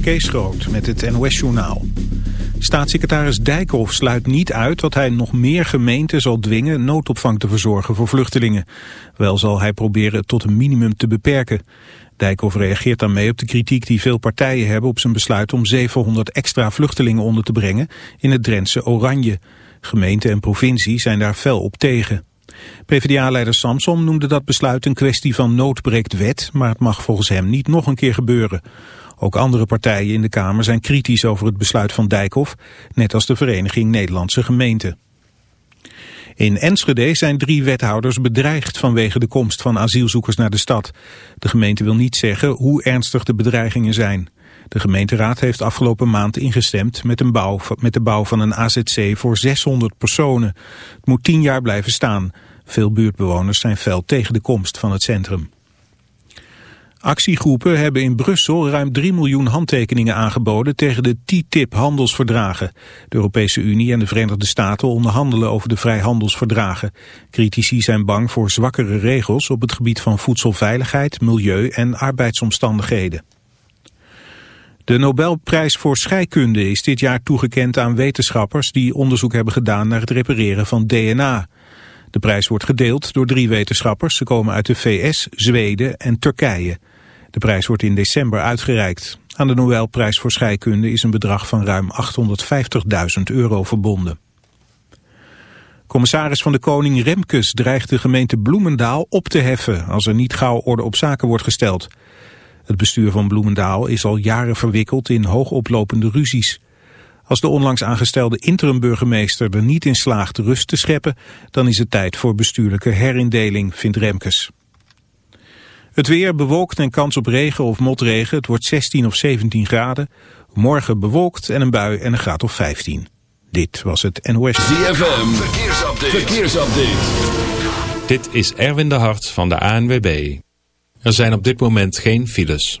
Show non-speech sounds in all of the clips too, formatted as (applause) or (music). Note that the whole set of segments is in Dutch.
Kees Groot met het NOS-journaal. Staatssecretaris Dijkhoff sluit niet uit dat hij nog meer gemeenten zal dwingen noodopvang te verzorgen voor vluchtelingen. Wel zal hij proberen het tot een minimum te beperken. Dijkhoff reageert daarmee op de kritiek die veel partijen hebben op zijn besluit om 700 extra vluchtelingen onder te brengen in het Drentse Oranje. Gemeente en provincie zijn daar fel op tegen. PvdA-leider Samson noemde dat besluit een kwestie van noodbreekt wet, maar het mag volgens hem niet nog een keer gebeuren. Ook andere partijen in de Kamer zijn kritisch over het besluit van Dijkhoff, net als de Vereniging Nederlandse Gemeenten. In Enschede zijn drie wethouders bedreigd vanwege de komst van asielzoekers naar de stad. De gemeente wil niet zeggen hoe ernstig de bedreigingen zijn. De gemeenteraad heeft afgelopen maand ingestemd met, met de bouw van een AZC voor 600 personen. Het moet tien jaar blijven staan. Veel buurtbewoners zijn fel tegen de komst van het centrum. Actiegroepen hebben in Brussel ruim 3 miljoen handtekeningen aangeboden tegen de TTIP-handelsverdragen. De Europese Unie en de Verenigde Staten onderhandelen over de vrijhandelsverdragen. Critici zijn bang voor zwakkere regels op het gebied van voedselveiligheid, milieu en arbeidsomstandigheden. De Nobelprijs voor scheikunde is dit jaar toegekend aan wetenschappers die onderzoek hebben gedaan naar het repareren van DNA. De prijs wordt gedeeld door drie wetenschappers. Ze komen uit de VS, Zweden en Turkije. De prijs wordt in december uitgereikt. Aan de Nobelprijs voor scheikunde is een bedrag van ruim 850.000 euro verbonden. Commissaris van de Koning Remkes dreigt de gemeente Bloemendaal op te heffen als er niet gauw orde op zaken wordt gesteld. Het bestuur van Bloemendaal is al jaren verwikkeld in hoogoplopende ruzies. Als de onlangs aangestelde interim-burgemeester er niet in slaagt rust te scheppen, dan is het tijd voor bestuurlijke herindeling, vindt Remkes. Het weer bewolkt en kans op regen of motregen. Het wordt 16 of 17 graden. Morgen bewolkt en een bui en een graad of 15. Dit was het NOS. ZFM, verkeersupdate. verkeersupdate. Dit is Erwin de Hart van de ANWB. Er zijn op dit moment geen files.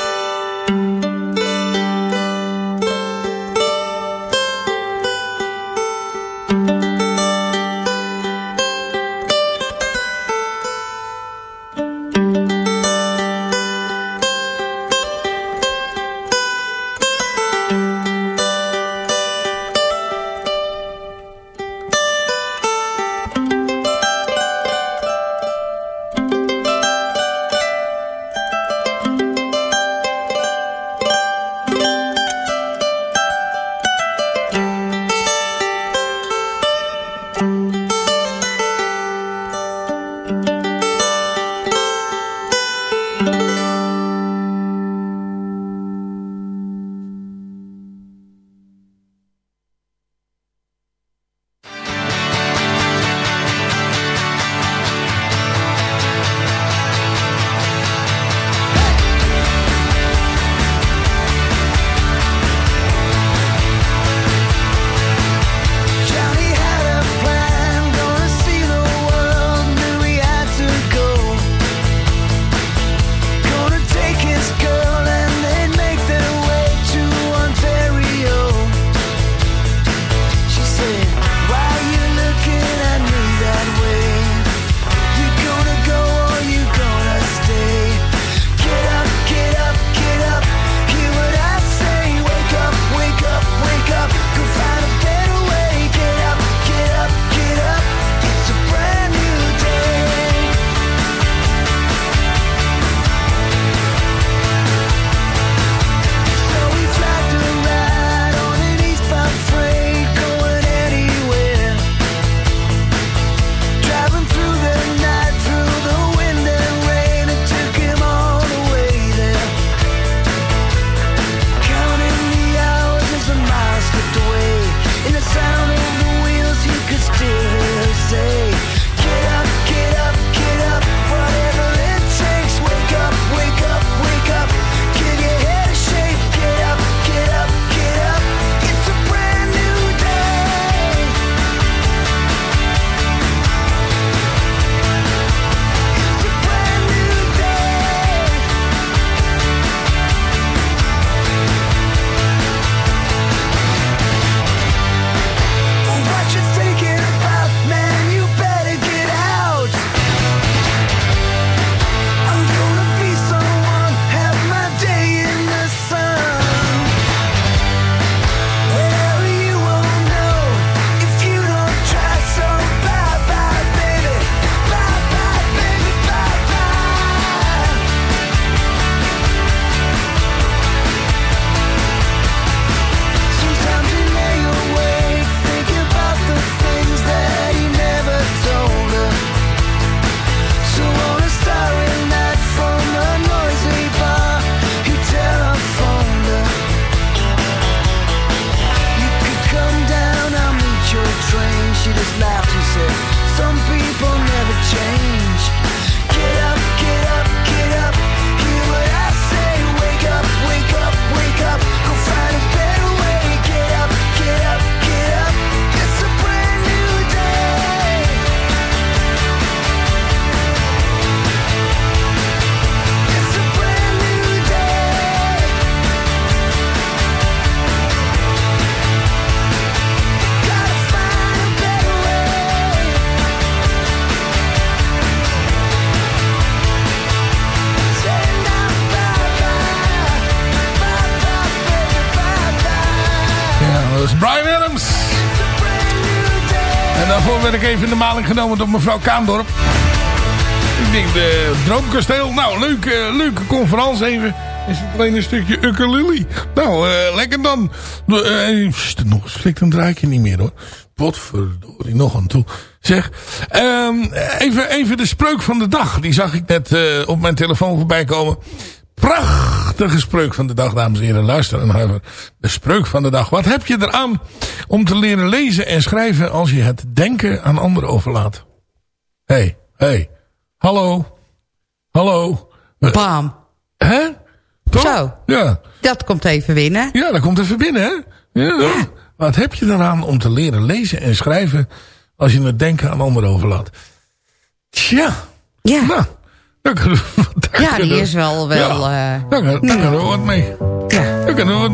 Even de maling genomen door mevrouw Kaandorp. Ik denk, de Droomkasteel. Nou, leuke, leuke conferentie even. Is het alleen een stukje ukulele? Nou, eh, lekker dan. Uh, nog eens flikt een draadje niet meer hoor. Potverdorie, nog aan toe. Zeg, um, even, even de spreuk van de dag. Die zag ik net op mijn telefoon voorbij komen. Prachtige spreuk van de dag, dames en heren. Luister naar de spreuk van de dag. Wat heb je eraan om te leren lezen en schrijven als je het denken aan anderen overlaat? Hé, hey, hé, hey. hallo, hallo. Bam. Hè? Toch? Zo. Ja. Dat komt even binnen. Ja, dat komt even binnen, hè? Ja. ja. Wat heb je eraan om te leren lezen en schrijven als je het denken aan anderen overlaat? Tja. Ja. Nou, daar kunnen we, daar ja, die is wel... wel ja, uh, daar, daar kunnen we wat mee. Ja. Daar kunnen we wat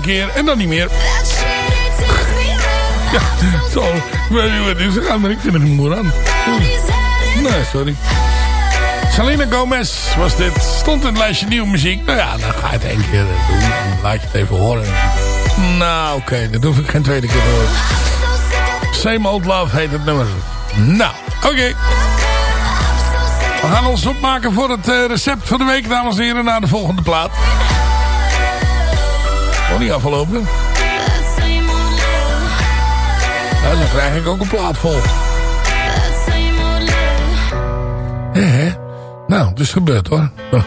draaien een keer en dan niet meer. Ja, zo. Weet wat ik vind het niet moe aan. Enough. Nee, sorry. Selena Gomez was dit. Stond in het lijstje nieuwe muziek. Nou ja, dan ga je het één keer eh, doen. Dan laat je het even horen. Nou, oké. dat hoef ik geen tweede keer te. Same Old Love heet het nummer. Nou, oké. We gaan ons opmaken voor het eh, recept van de week, dames en heren, naar de volgende plaat. Nog niet afgelopen. Nou, dan krijg ik ook een plaat vol. Hé, hè? Nou, het is gebeurd hoor. Oh.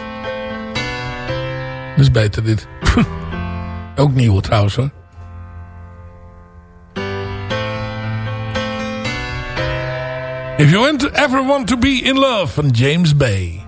Is beter dit. (laughs) ook nieuw trouwens hoor. If you ever want to be in love van James Bay.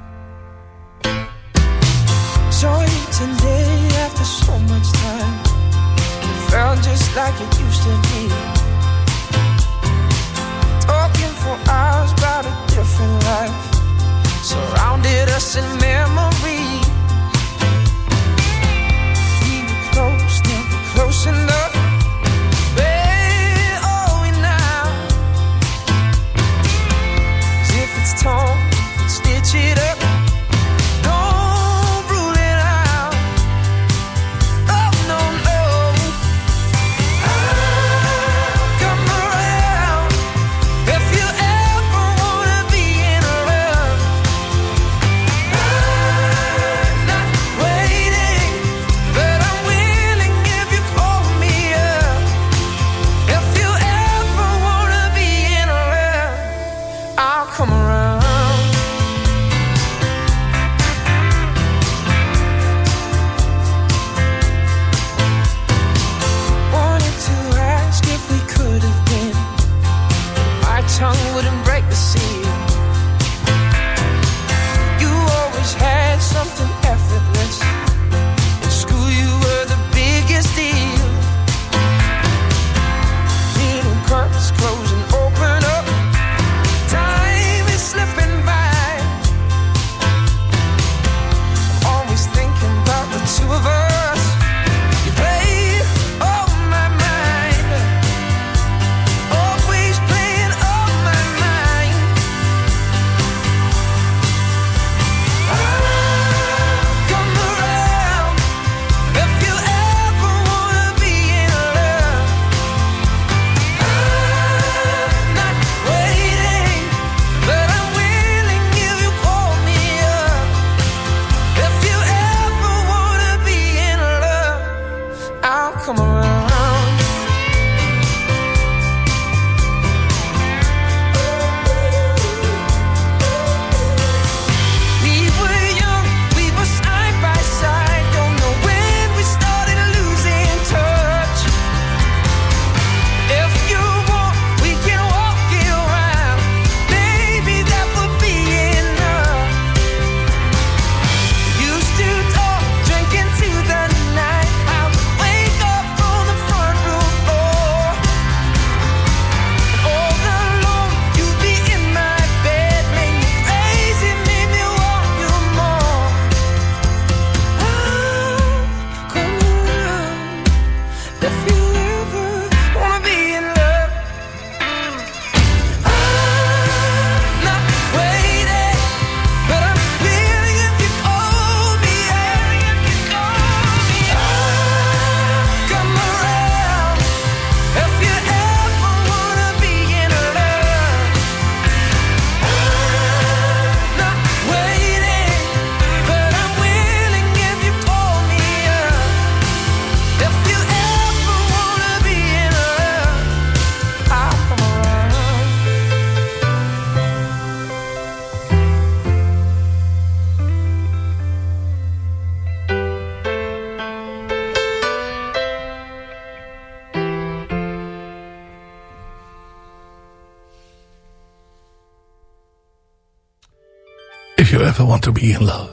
want to be in love.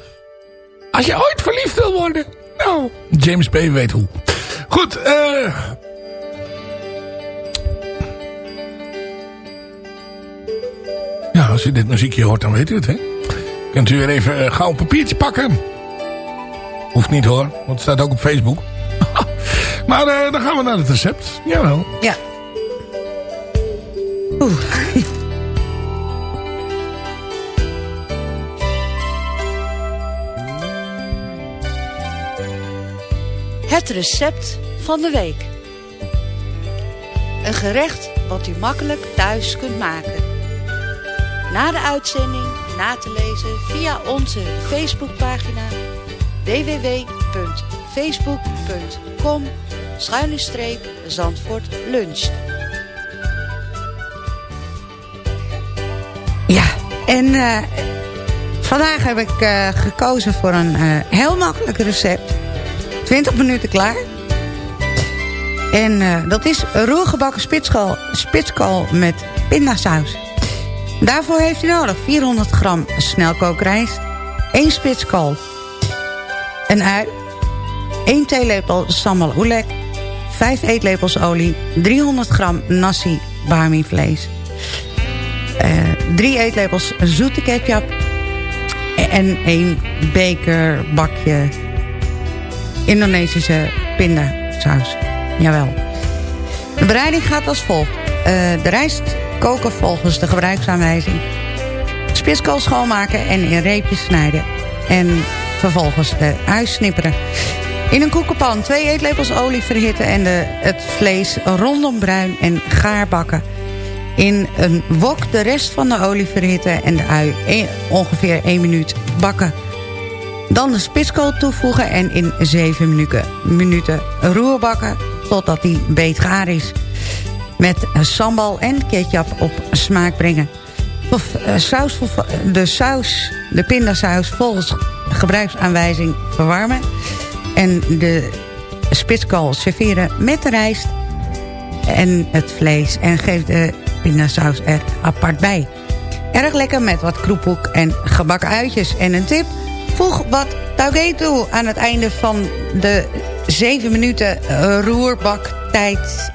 Als je ooit verliefd wil worden. Nou, James Bay weet hoe. Goed, eh... Ja, als u dit muziekje hoort, dan weet u het, hè? Kunt u weer even uh, gauw papiertje pakken. Hoeft niet hoor, want het staat ook op Facebook. (laughs) maar eh, dan gaan we naar het recept. Jawel. Ja. Oeh. Het recept van de week. Een gerecht wat u makkelijk thuis kunt maken. Na de uitzending na te lezen via onze Facebookpagina www.facebook.com Zandvoort Lunch. Ja, en eh, vandaag heb ik eh, gekozen voor een eh, heel makkelijk recept 20 minuten klaar. En eh, dat is roergebakken spitskal, spitskool met pindasaus. Daarvoor heeft u nodig 400 gram snelkookrijst, 1 spitskal, een ui, 1 theelepel sambal oelek, 5 eetlepels olie, 300 gram nasi bami vlees, uh, eh, 3 eetlepels zoete ketchup en 1 beker bakje Indonesische pindasaus. Jawel. De bereiding gaat als volgt. Eh, de rijst koken volgens de gebruiksaanwijzing. Spitskool schoonmaken en in reepjes snijden. En vervolgens de ui snipperen. In een koekenpan twee eetlepels olie verhitten... en de, het vlees rondom bruin en gaar bakken. In een wok de rest van de olie verhitten... en de ui e- ongeveer 1 minuut bakken. Dan de spitskool toevoegen en in 7 minuten, minuten roerbakken... totdat die beet gaar is. Met sambal en ketchup op smaak brengen. Eh, saus, de saus, de pindasaus volgens gebruiksaanwijzing verwarmen. En de spitskool serveren met de rijst en het vlees. En geef de pindasaus er apart bij. Erg lekker met wat kroephoek en gebakken uitjes. En een tip, voeg wat taugé toe aan het einde van de 7 minuten eh, roerbaktijd.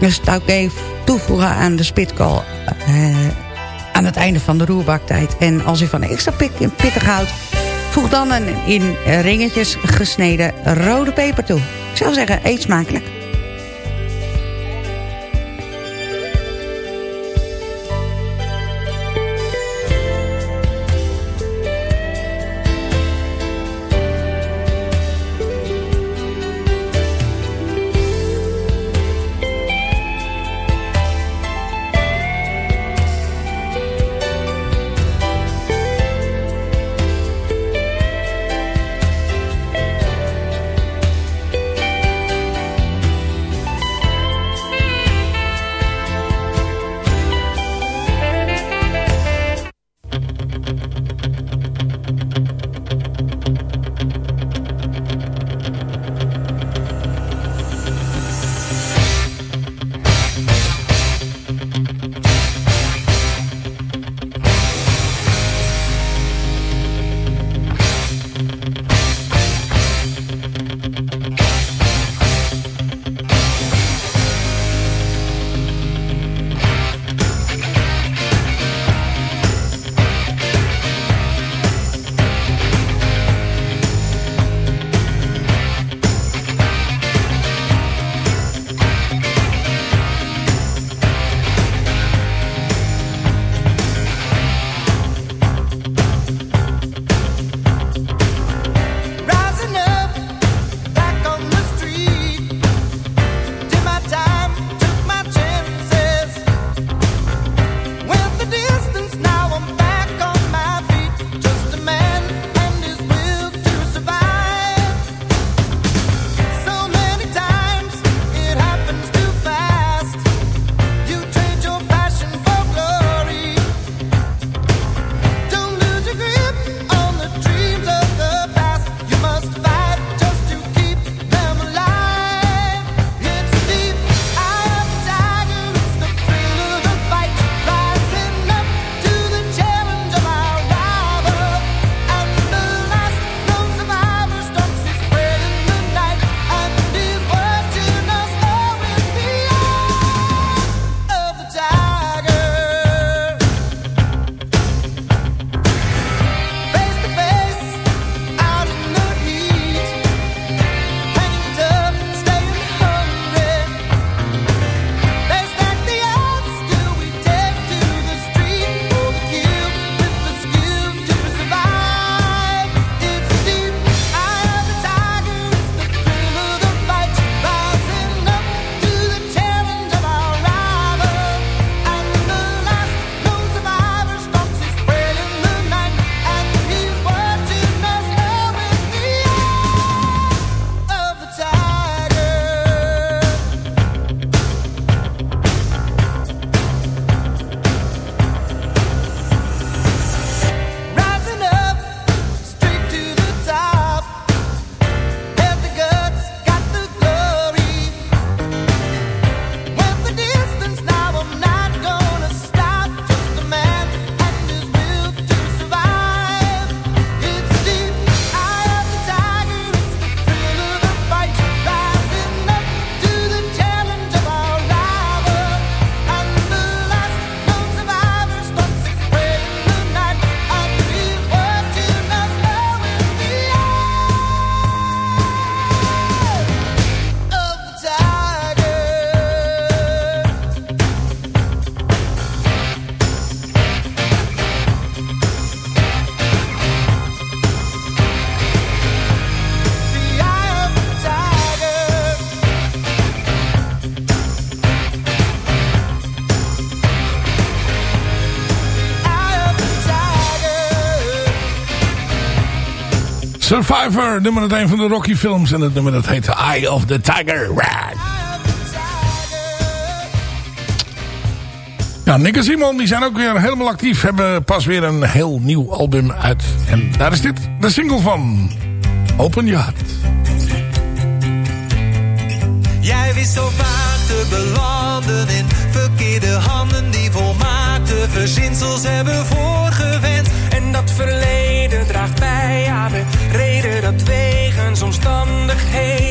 Dus taugé toevoegen aan de spitkool uh, aan het einde van de roerbaktijd. En als u van extra pit, pittig houdt, voeg dan een in ringetjes gesneden rode peper toe. Ik zou zeggen, eet smakelijk. Survivor, nummer 1 van de Rocky films. En het nummer dat heet Eye of the Tiger. Ja, Nick en Simon die zijn ook weer helemaal actief. Hebben pas weer een heel nieuw album uit. En daar is dit de single van. Open Your Heart. Jij wist zo vaak te belanden in verkeerde handen die volmaakte verzinsels hebben voorgewend. En dat verleden draagt bij aan reden dat wegens omstandigheden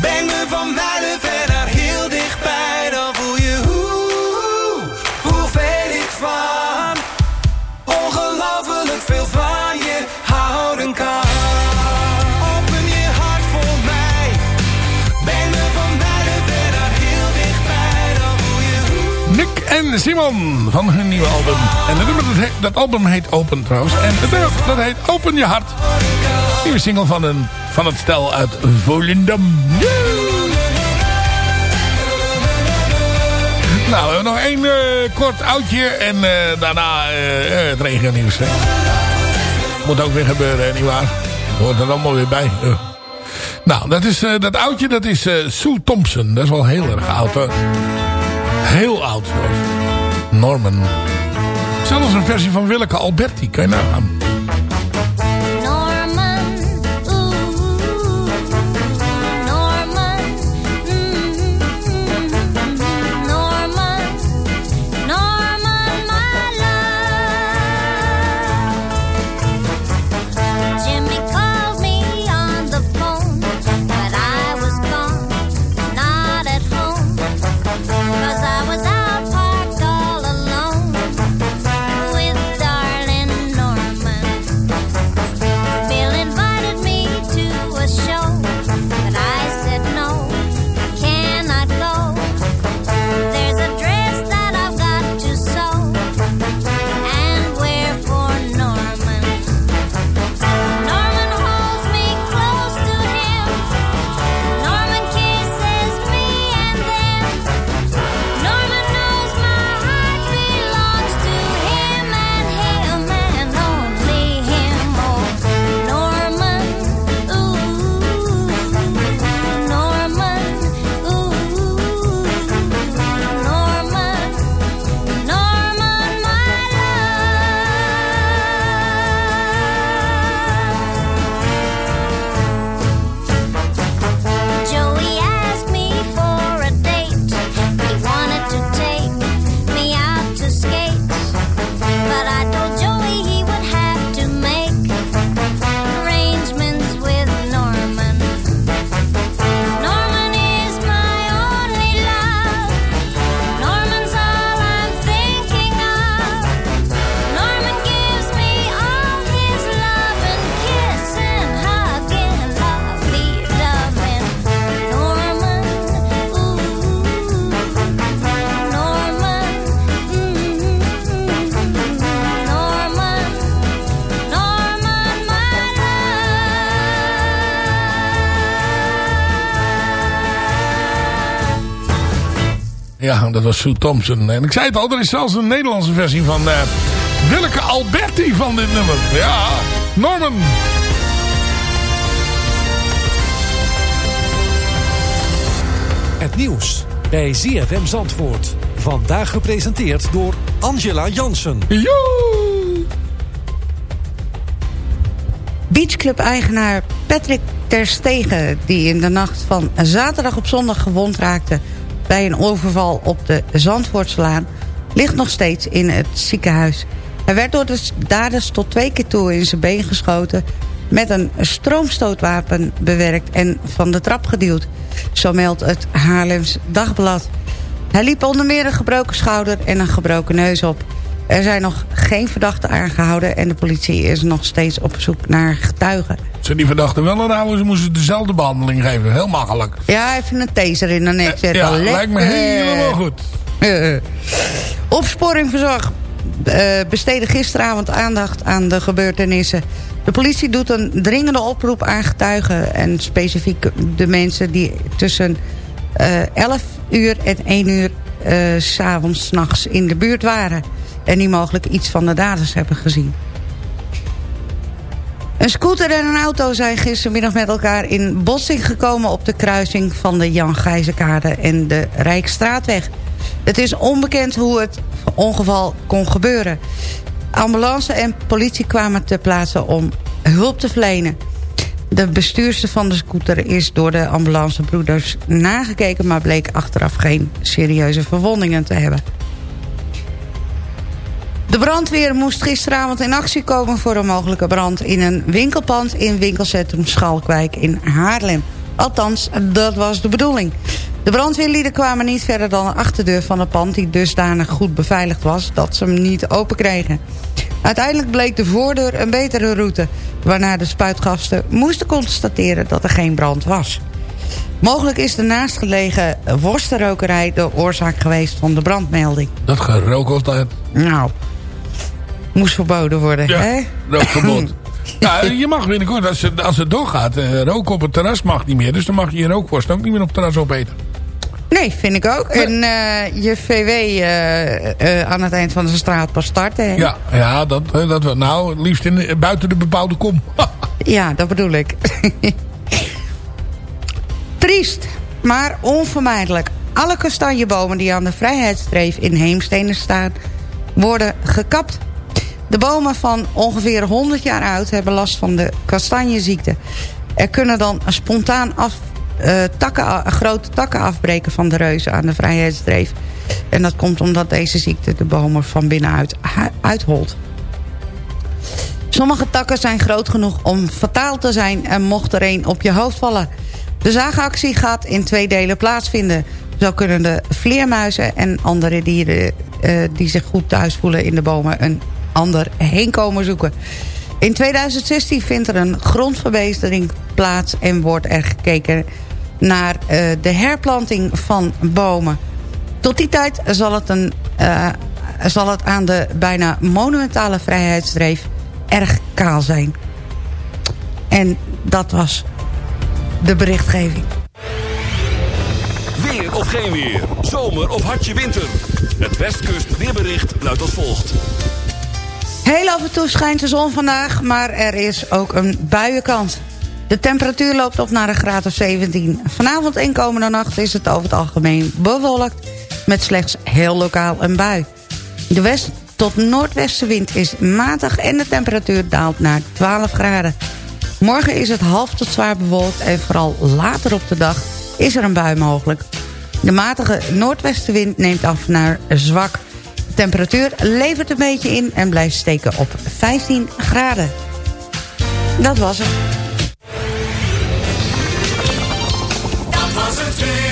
Breng me van mijlen Simon van hun nieuwe album. En dat, dat, album heet Open trouwens. En het dat heet Open Je Hart. Nieuwe single van, een, van het stel uit Volendam. Nou, we hebben nog één eh, kort oudje. En eh, daarna eh, het regennieuws. Hè. Moet ook weer gebeuren, nietwaar? Hoort er allemaal weer bij. Nou, dat, is, dat oudje, dat is Sue Thompson. Dat is wel heel erg oud hoor. Heel oud zelfs. Norman. Zelfs een versie van Willeke Alberti, kan je nagaan. Ja, dat was Sue Thompson. En ik zei het al, er is zelfs een Nederlandse versie van eh Willeke Alberti van dit nummer. Ja, Norman. Het nieuws bij ZFM Zandvoort. Vandaag gepresenteerd door Angela Jansen. Beachclub-eigenaar Patrick Terstegen... die in de nacht van zaterdag op zondag gewond raakte... bij een overval op de Zandvoortslaan... ligt nog steeds in het ziekenhuis. Hij werd door de daders tot twee keer toe in zijn been geschoten... met een stroomstootwapen bewerkt en van de trap geduwd. Zo meldt het Haarlems Dagblad. Hij liep onder meer een gebroken schouder en een gebroken neus op. Er zijn nog geen verdachten aangehouden... en de politie is nog steeds op zoek naar getuigen. Ze die verdachten wel aanhouden, ze moesten dezelfde behandeling geven. Heel makkelijk. Ja, even een taser in de nek zetten. Ja, Lekker. lijkt me helemaal goed. Eh, Opsporing Verzorg eh, besteedde gisteravond aandacht aan de gebeurtenissen. De politie doet een dringende oproep aan getuigen... en specifiek de mensen die tussen eh 11 uur en 1 uur... eh, s s'avonds, nachts in de buurt waren... en die mogelijk iets van de daders hebben gezien. Een scooter en een auto zijn gistermiddag met elkaar in botsing gekomen... op de kruising van de Jan Gijzenkade en de Rijkstraatweg. Het is onbekend hoe het ongeval kon gebeuren. Ambulance en politie kwamen ter plaatse om hulp te verlenen. De bestuurster van de scooter is door de ambulancebroeders nagekeken... maar bleek achteraf geen serieuze verwondingen te hebben. De brandweer moest gisteravond in actie komen voor een mogelijke brand... in een winkelpand in winkelcentrum Schalkwijk in Haarlem. Althans, dat was de bedoeling. De brandweerlieden kwamen niet verder dan de achterdeur van het pand... die dusdanig goed beveiligd was dat ze hem niet open kregen. Uiteindelijk bleek de voordeur een betere route... waarna de spuitgasten moesten constateren dat er geen brand was. Mogelijk is de naastgelegen worstenrokerij de oorzaak geweest van de brandmelding. Dat gerook altijd. Nou, moest verboden worden, Ja, hè? rookverbod. nou, (laughs) je mag binnenkort, als het, als het doorgaat, eh, roken op het terras mag niet meer. Dus dan mag je je rookworst ook niet meer op het terras opeten. Nee, vind ik ook. En eh, je VW eh, aan het eind van de straat pas starten. hè? Ja, ja dat, dat wel. Nou, het liefst in, de- buiten de bebouwde kom. (laughs) Ja, dat bedoel ik. (laughs) Triest, maar onvermijdelijk. Alle kastanjebomen die aan de Vrijheidsstreef in Heemstenen staan... worden gekapt. De bomen van ongeveer 100 jaar oud hebben last van de kastanjeziekte. Er kunnen dan spontaan af, eh, takken, grote takken afbreken van de reuzen aan de Vrijheidsstreef. En dat komt omdat deze ziekte de bomen van binnenuit uitholt. Sommige takken zijn groot genoeg om fataal te zijn... en mocht er een op je hoofd vallen. De zaagactie gaat in twee delen plaatsvinden. Zo kunnen de vleermuizen en andere dieren... eh, die zich goed thuis voelen in de bomen... een ander heenkomen zoeken. In 2016 vindt er een grondverbetering plaats... en wordt er gekeken naar eh, de herplanting van bomen. Tot die tijd zal het, een, eh, zal het aan de bijna monumentale vrijheidsstreef erg kaal zijn. En dat was de berichtgeving. Weer of geen weer. Zomer of hartje winter. Het Westkust weerbericht luidt als volgt. Heel af en toe schijnt de zon vandaag, maar er is ook een buienkans. De temperatuur loopt op naar een graad of 17. Vanavond en komende nacht is het over het algemeen bewolkt... met slechts heel lokaal een bui. De west- tot noordwestenwind is matig en de temperatuur daalt naar 12 graden. Morgen is het half tot zwaar bewolkt en vooral later op de dag is er een bui mogelijk. De matige noordwestenwind neemt af naar zwak. Temperatuur levert een beetje in en blijft steken op 15 graden. Dat was het. Dat was het.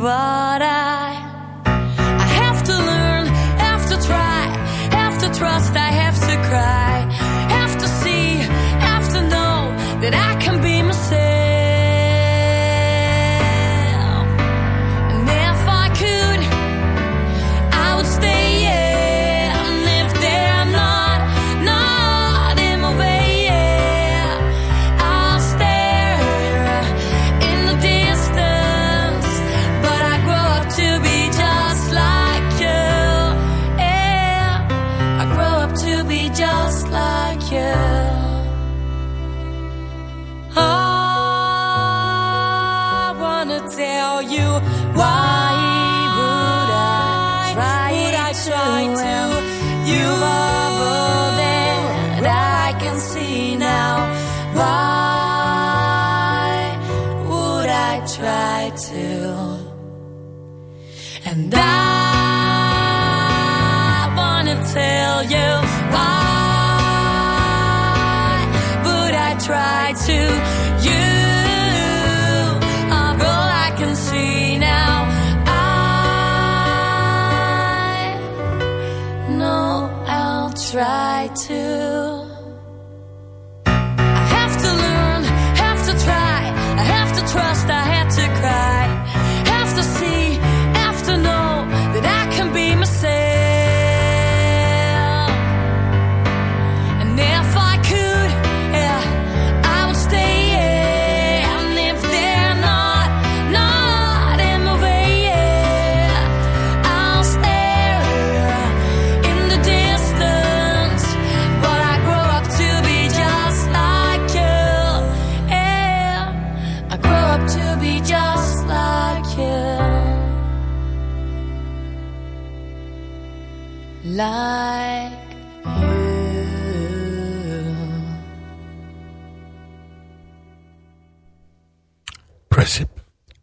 Bye.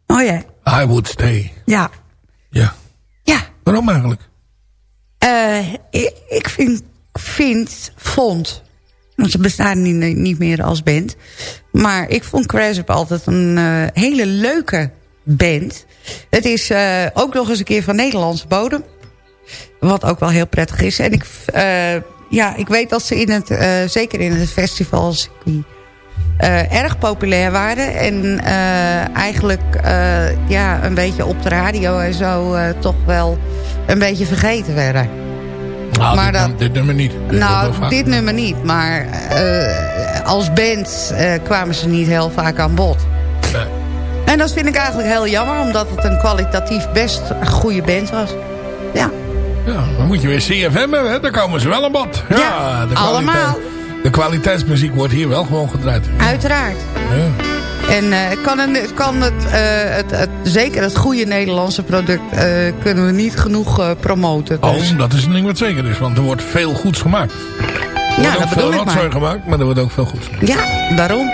Oh ja. I would stay. Ja. Ja. Ja. Waarom eigenlijk? Eh, ik, ik vind, vind, vond... Want ze bestaan niet, niet meer als band. Maar ik vond Crassup altijd een eh, hele leuke band. Het is eh, ook nog eens een keer van Nederlandse bodem. Wat ook wel heel prettig is. En ik, ja, ik weet dat ze in het, zeker in het festivalcircuit... eh, erg populair waren. En eh, eigenlijk eh, ja, een beetje op de radio en zo... toch wel een beetje vergeten werden. Nou, Maar dit, dat- dit nummer niet. Nou, dit nummer niet. Maar als band kwamen ze niet heel vaak aan bod. Nee. En dat vind ik eigenlijk heel jammer. Omdat het een kwalitatief best goede band was. Ja, Ja, dan moet je weer CFM hebben, hè? dan komen ze wel aan bod. Ja, Ja, de kwaliteit- allemaal. De kwaliteitsmuziek wordt hier wel gewoon gedraaid. uiteraard. Ja. En eh, kan het, kan het, eh, het, het, zeker het goede Nederlandse product... eh, kunnen we niet genoeg promoten. Dus, Oh, dat is een ding wat zeker is, want er wordt veel goeds gemaakt. Er ja, wordt ook dat veel bedoel ik rotzooi maar. gemaakt, maar er wordt ook veel goeds gemaakt. Ja, daarom.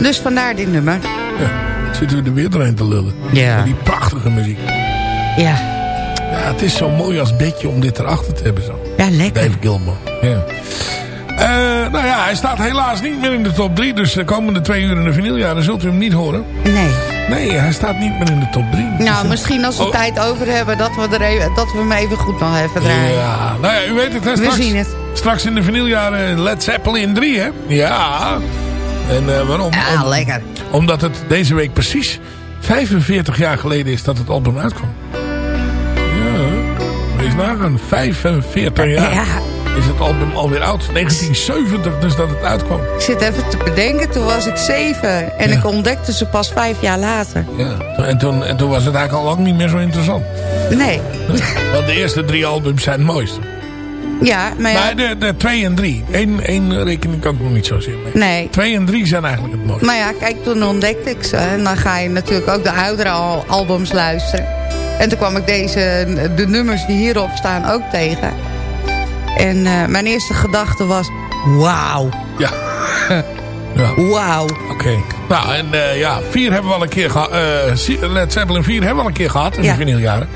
Dus vandaar dit nummer. Ja, zitten we er weer doorheen te lullen. Ja. Met die prachtige muziek. Ja. Ja, het is zo mooi als bedje om dit erachter te hebben zo. Ja, lekker. Dave Gilmour. Ja. Eh, nou ja, hij staat helaas niet meer in de top 3. Dus de komende twee uur in de vinyljaren zult u hem niet horen. Nee. Nee, hij staat niet meer in de top 3. Nou, misschien als we Oh. tijd over hebben... Dat we, er even, dat we hem even goed nog even draaien. Ja, nou ja, u weet het. Hè, We straks, zien het. Straks in de vinyljaren Led Zeppelin 3, hè? Ja. En eh, waarom? Ja, Om- lekker. Omdat het deze week precies 45 jaar geleden is dat het album uitkwam. Wees nagaan. 45 jaar Ja. is het album alweer oud. 1970 dus dat het uitkwam. Ik zit even te bedenken, toen was ik zeven. En Ja. ik ontdekte ze pas vijf jaar later. Ja. En, toen, en toen was het eigenlijk al lang niet meer zo interessant. Nee. (laughs) Want de eerste drie albums zijn het mooiste. Ja, maar ja. Maar de, de twee en drie. Eén, één rekening kan ik nog niet zozeer mee. Nee. Twee en drie zijn eigenlijk het mooiste. Maar ja, kijk, toen ontdekte ik ze. En dan ga je natuurlijk ook de oudere al- albums luisteren. En toen kwam ik deze, de nummers die hierop staan ook tegen. En eh, mijn eerste gedachte was... Wauw. Ja. (laughs) ja. Wauw. Oké. Nou, en eh, ja, vier hebben we al een keer gehad. eh Led Zeppelin 4 hebben we al een keer gehad in Ja. de vinyljaren.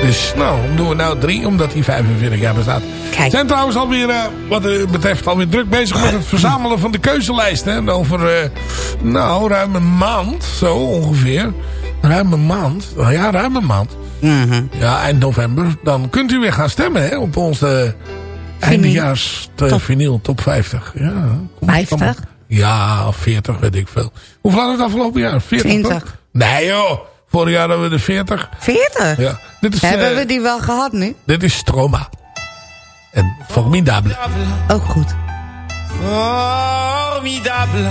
Dus nou, doen we nou drie, omdat die 45 jaar bestaat. Kijk. We zijn trouwens alweer, eh, wat het betreft, alweer druk bezig met het (laughs) verzamelen van de keuzelijst. Hè. En Over, nou, ruim een maand, zo ongeveer. Ruim een maand. Nou ja, ruim een maand. Mhm. Ja, eind november. Dan kunt u weer gaan stemmen hè, op onze eindejaars eh, Top. vinyl top 50. Ja, kom- 50? kom- Ja, of 40, weet ik veel. Hoeveel hadden we het afgelopen jaar? 40, 20. toch? Nee joh, vorig jaar hadden we de 40. 40? Ja. Dit, is, Hebben eh, we die wel gehad nu? dit is Stroma. En Formidable. Ook goed. Formidable.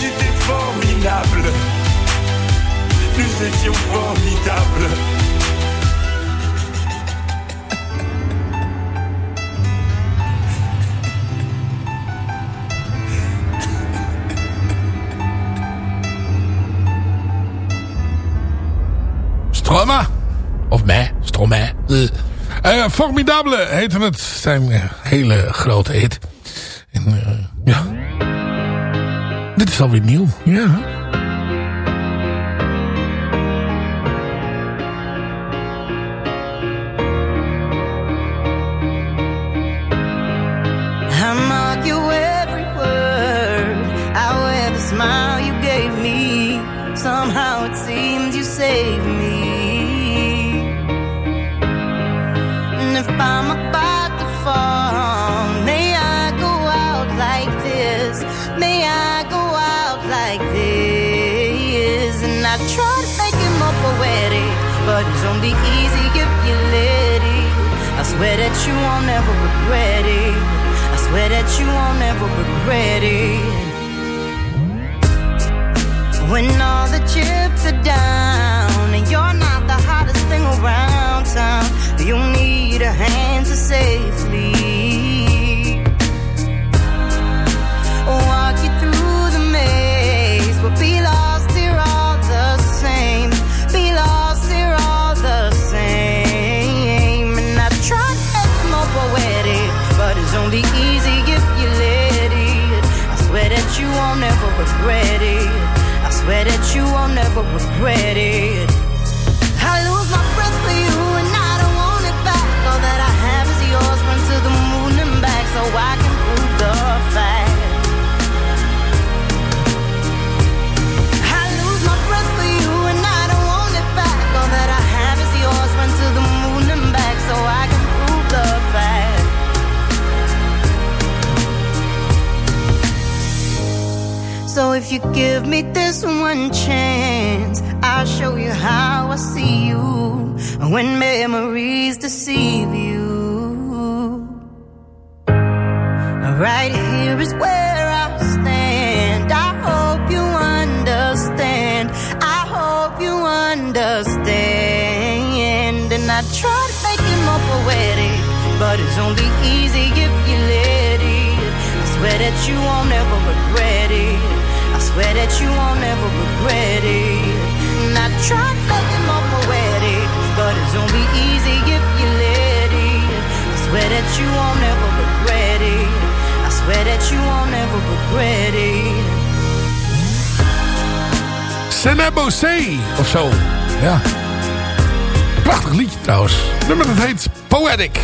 j'étais formidable. Nous étions formidables. Stroma. Of mij, Stroma. Uh, eh. eh, formidable heette het. Zijn hele grote hit. En, uh, ja. Dit is alweer nieuw. Ja. I mark your every word. I wear the smile you gave me. Somehow it seems you saved me. And if I'm about only easy if you let it. I swear that you won't ever regret it. I swear that you won't ever regret it. When all the chips are down and you're not the hottest thing around town, you need a hand to safely walk won't ever regret it. I swear that you won't ever regret it. So if you give me this one chance, I'll show you how I see you. When memories deceive you. Right here is where I stand. I hope you understand. I hope you understand. And I try to make it more poetic, but it's only easy if you let it. I swear that you won't ever regret swear that you won't ever regret it. And I make it more poetic, but it's only easy if you let it. I swear that you won't ever regret it. I swear that you won't ever regret it. Senebo C of zo. Ja. Prachtig liedje trouwens. Nummer dat heet Poetic.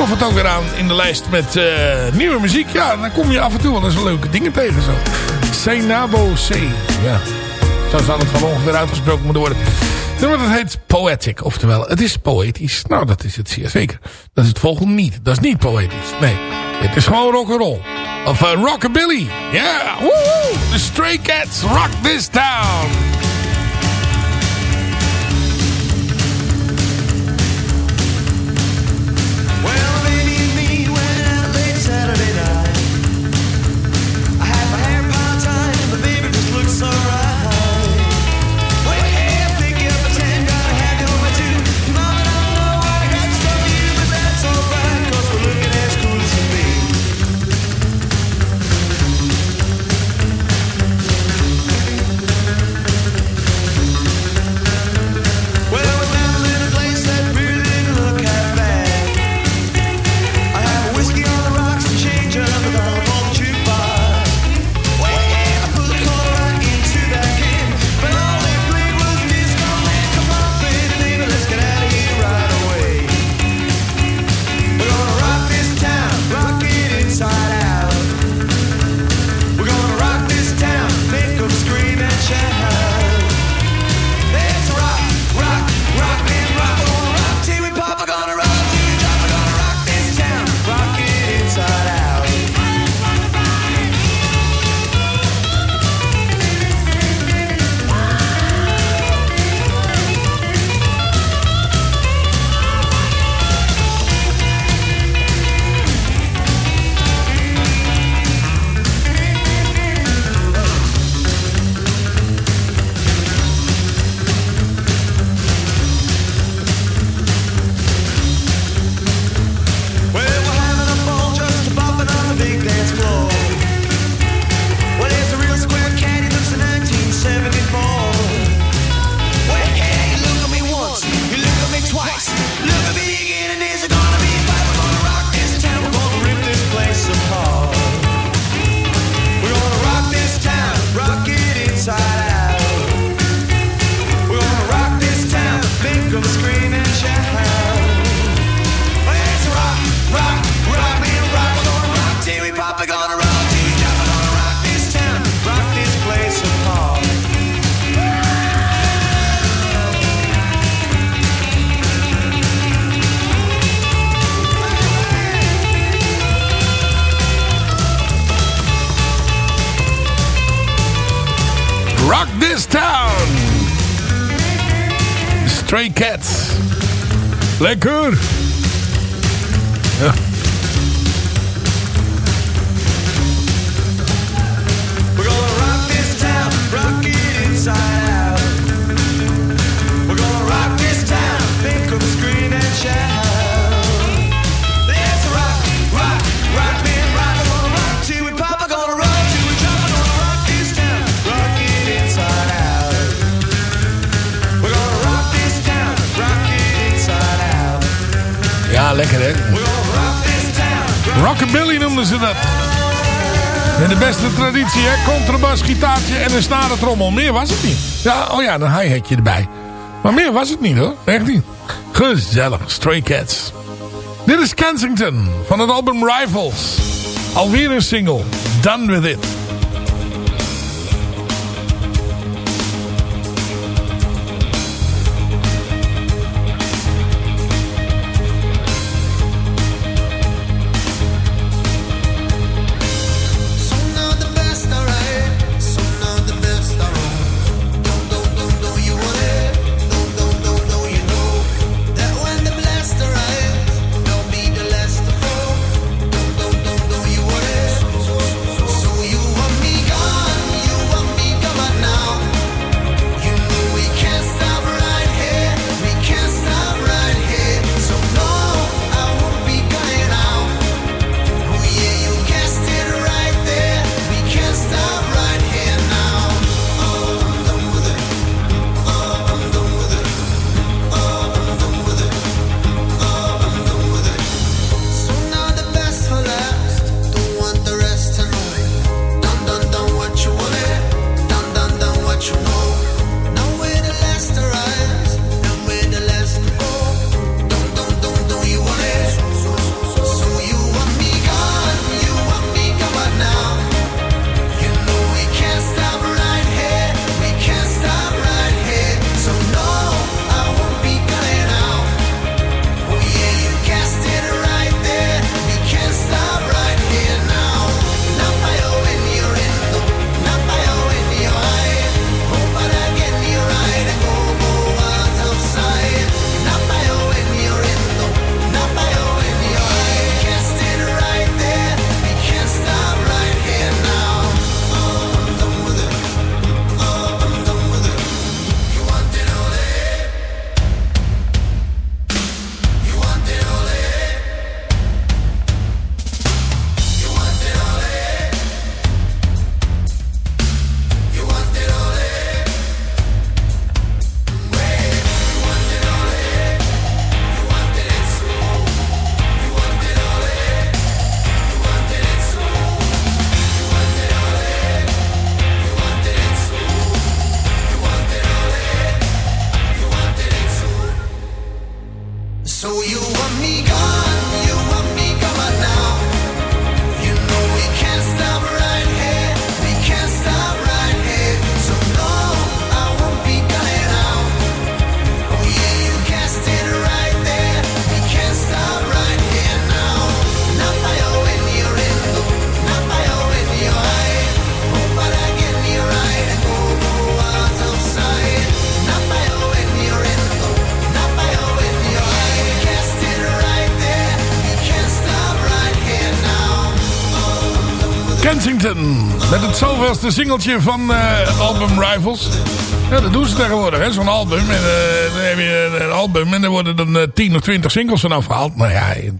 Tof het ook weer aan in de lijst met uh, nieuwe muziek. Ja, dan kom je af en toe wel eens leuke dingen tegen zo. Senabo C. Ja. Zo zou het van ongeveer uitgesproken moeten worden. Nummer dat heet Poetic. Oftewel, het is poëtisch. Nou, dat is het zeer zeker. Dat is het volgende niet. Dat is niet poëtisch. Nee. Het is gewoon rock'n'roll. Of uh, rockabilly. Ja. Yeah. Woehoe. The Stray Cats rock this town. in de beste traditie, hè? Contrabas, gitaartje en een snarentrommel. Meer was het niet. Ja, oh ja, een hi-hatje erbij. Maar meer was het niet hoor, echt niet. Gezellig, Stray Cats. Dit is Kensington van het album Rivals. Alweer een single, Done With It. laatste singeltje van eh, album Rivals. Ja, dat doen ze tegenwoordig, hè, zo'n album. En, eh, dan heb je een album en er worden dan eh, uh, 10 of 20 singles vanaf gehaald. Maar nou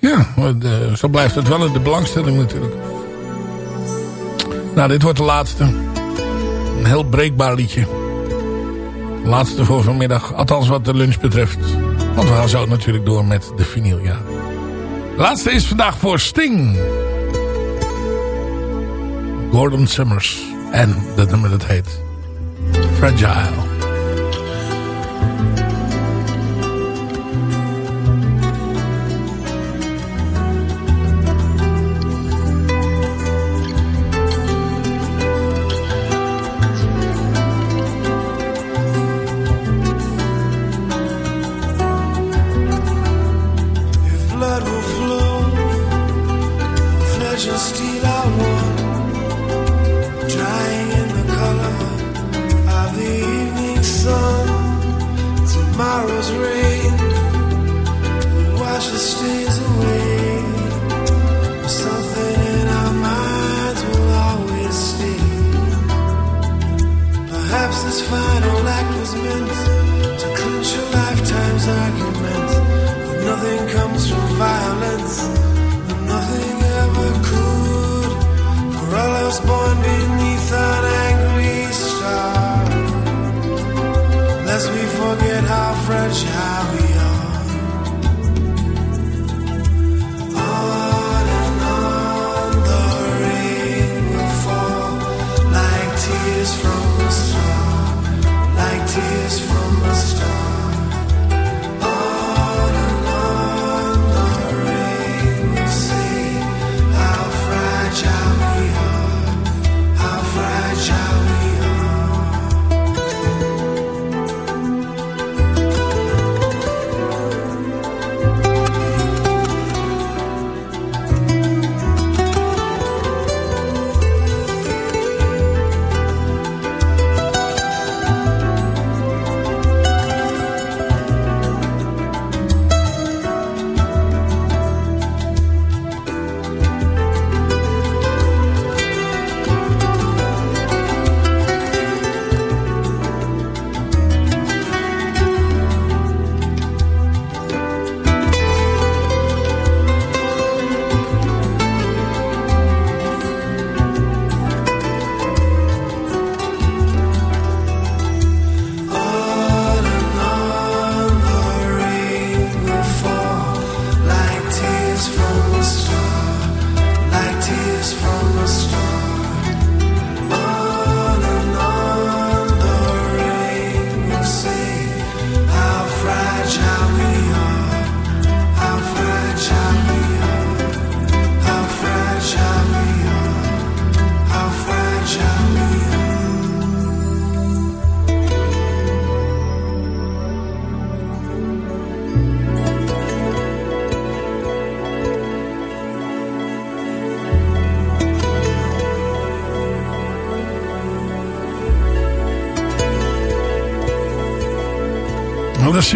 ja, ja zo blijft het wel in de belangstelling natuurlijk. Nou, dit wordt de laatste. Een heel breekbaar liedje. De laatste voor vanmiddag, althans wat de lunch betreft. Want we gaan zo natuurlijk door met de vinyl, ja. De laatste is vandaag voor Sting. Gordon Summers. En dat nummer dat heet Fragile.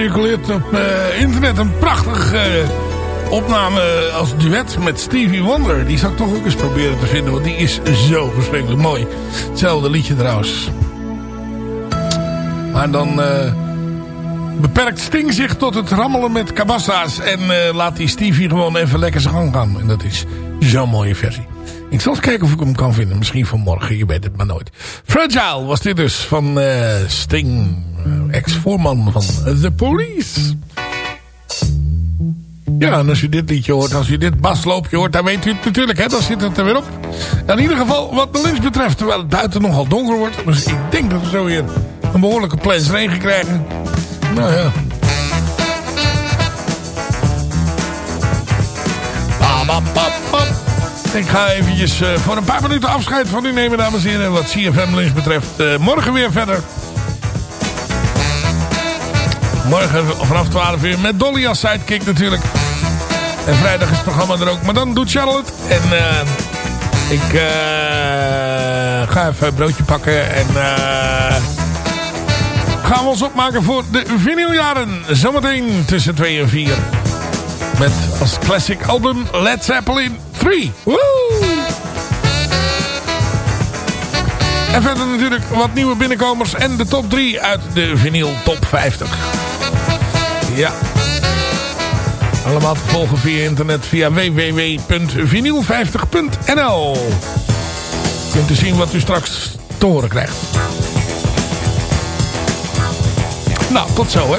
Circuleert op eh, internet een prachtig eh, opname als duet met Stevie Wonder. Die zou ik toch ook eens proberen te vinden, want die is zo verschrikkelijk mooi. Hetzelfde liedje trouwens. Maar dan eh, beperkt Sting zich tot het rammelen met kabassa's. En laat die Stevie gewoon even lekker zijn gang gaan. En dat is zo'n mooie versie. Ik zal eens kijken of ik hem kan vinden. Misschien vanmorgen, je weet het maar nooit. Fragile was dit dus van eh, Sting, eh, ex-voorman van The Police. Ja, en als je dit liedje hoort, als je dit basloopje hoort, dan weet u het natuurlijk, hè, dan zit het er weer op. In ieder geval, wat de lunch betreft, terwijl het buiten nogal donker wordt, dus ik denk dat we zo weer een behoorlijke plens regen krijgen. Nou ja. Bam. Ik ga eventjes eh, voor een paar minuten afscheid van u nemen, dames en heren. Wat CFM Lunch betreft. Eh, morgen weer verder. Morgen vanaf 12 uur met Dolly als sidekick natuurlijk. En vrijdag is het programma er ook. Maar dan doet Charlotte. En eh, ik ga even een broodje pakken. En gaan we ons opmaken voor de vinyljaren. Zometeen tussen 2 en 4. Met als classic album Led Zeppelin 3. Woe! En verder natuurlijk wat nieuwe binnenkomers en de top 3 uit de vinyl top 50. Ja. Allemaal te volgen via internet via www.vinyl50.nl Kunt u zien wat u straks te horen krijgt. Nou, tot zo hè.